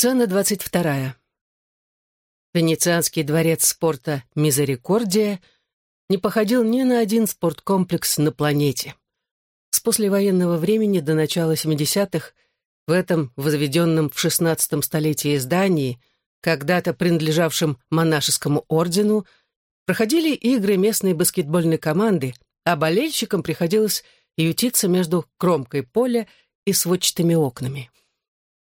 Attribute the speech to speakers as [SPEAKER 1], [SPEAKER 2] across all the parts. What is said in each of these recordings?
[SPEAKER 1] Сцена двадцать вторая. Венецианский дворец спорта «Мизерикордия» не походил ни на один спорткомплекс на планете. С послевоенного времени до начала 70-х в этом возведенном в XVI столетии здании, когда-то принадлежавшем монашескому ордену, проходили игры местной баскетбольной команды, а болельщикам приходилось ютиться между кромкой поля и сводчатыми окнами.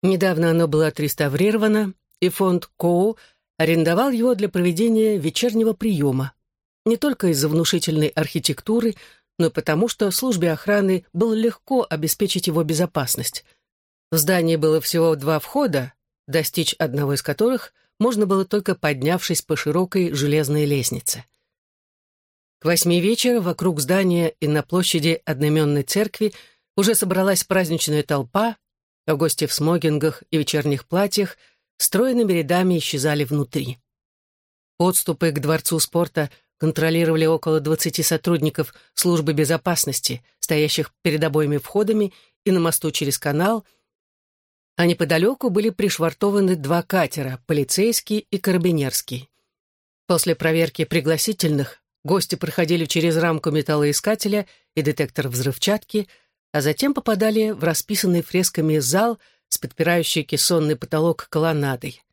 [SPEAKER 1] Недавно оно было отреставрировано, и фонд Коу арендовал его для проведения вечернего приема. Не только из-за внушительной архитектуры, но и потому, что службе охраны было легко обеспечить его безопасность. В здании было всего два входа, достичь одного из которых можно было только поднявшись по широкой железной лестнице. К восьми вечера вокруг здания и на площади одноименной церкви уже собралась праздничная толпа, а гости в смокингах и вечерних платьях стройными рядами исчезали внутри. Подступы к Дворцу спорта контролировали около 20 сотрудников службы безопасности, стоящих перед обоими входами и на мосту через канал, а неподалеку были пришвартованы два катера, полицейский и карабинерский. После проверки пригласительных гости проходили через рамку металлоискателя и детектор взрывчатки – а затем попадали в расписанный фресками зал с подпирающей кессонный потолок колоннадой.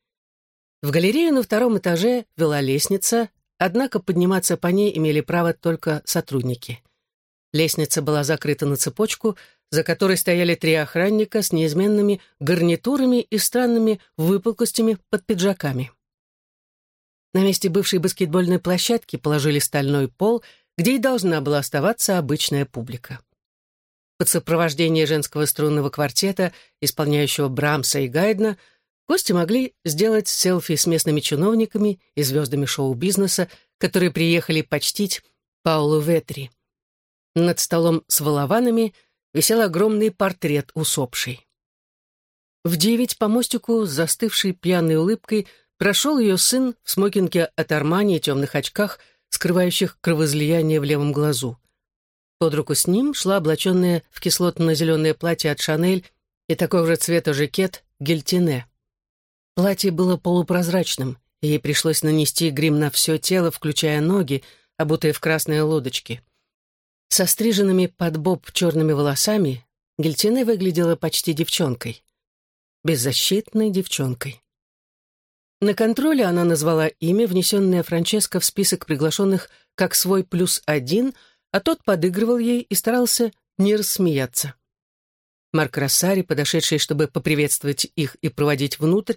[SPEAKER 1] В галерею на втором этаже вела лестница, однако подниматься по ней имели право только сотрудники. Лестница была закрыта на цепочку, за которой стояли три охранника с неизменными гарнитурами и странными выпуклостями под пиджаками. На месте бывшей баскетбольной площадки положили стальной пол, где и должна была оставаться обычная публика под сопровождение женского струнного квартета, исполняющего Брамса и Гайдна, гости могли сделать селфи с местными чиновниками и звездами шоу-бизнеса, которые приехали почтить Паулу Ветри. Над столом с волованами висел огромный портрет усопшей. В девять по мостику с застывшей пьяной улыбкой прошел ее сын в смокинге от Армани и темных очках, скрывающих кровоизлияние в левом глазу. Под руку с ним шла облаченная в кислотно-зеленое платье от Шанель и такого же цвета жакет Гельтине. Платье было полупрозрачным, и ей пришлось нанести грим на все тело, включая ноги, обутые в красные лодочки. Со стриженными под боб черными волосами Гельтине выглядела почти девчонкой. Беззащитной девчонкой. На контроле она назвала имя, внесенное Франческо в список приглашенных как свой плюс один — а тот подыгрывал ей и старался не рассмеяться. Марк Рассари, подошедший, чтобы поприветствовать их и проводить внутрь,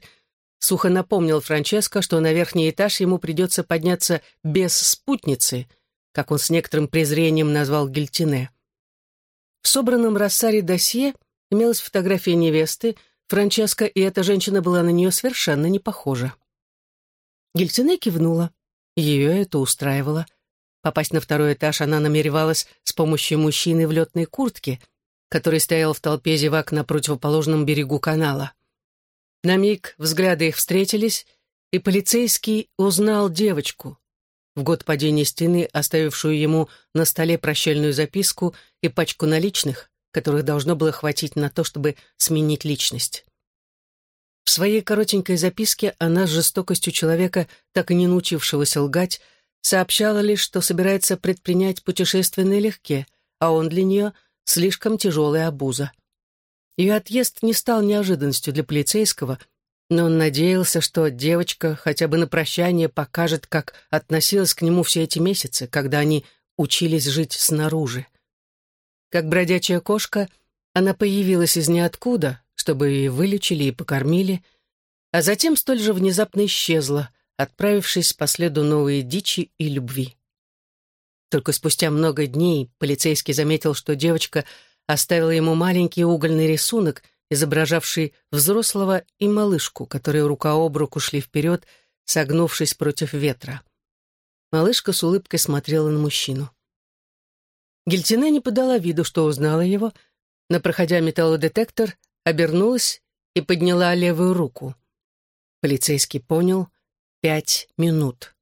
[SPEAKER 1] сухо напомнил Франческо, что на верхний этаж ему придется подняться без спутницы, как он с некоторым презрением назвал Гильтине. В собранном Рассари досье имелась фотография невесты, Франческо, и эта женщина была на нее совершенно не похожа. Гильтине кивнула. Ее это устраивало — Попасть на второй этаж она намеревалась с помощью мужчины в летной куртке, который стоял в толпе зевак на противоположном берегу канала. На миг взгляды их встретились, и полицейский узнал девочку, в год падения стены, оставившую ему на столе прощальную записку и пачку наличных, которых должно было хватить на то, чтобы сменить личность. В своей коротенькой записке она с жестокостью человека, так и не научившегося лгать, сообщала лишь, что собирается предпринять путешествие налегке, а он для нее слишком тяжелая обуза. Ее отъезд не стал неожиданностью для полицейского, но он надеялся, что девочка хотя бы на прощание покажет, как относилась к нему все эти месяцы, когда они учились жить снаружи. Как бродячая кошка, она появилась из ниоткуда, чтобы и вылечили, и покормили, а затем столь же внезапно исчезла — отправившись по следу новой дичи и любви. Только спустя много дней полицейский заметил, что девочка оставила ему маленький угольный рисунок, изображавший взрослого и малышку, которые рука об руку шли вперед, согнувшись против ветра. Малышка с улыбкой смотрела на мужчину. Гельтина не подала виду, что узнала его, но, проходя металлодетектор, обернулась и подняла левую руку. Полицейский понял — пять минут.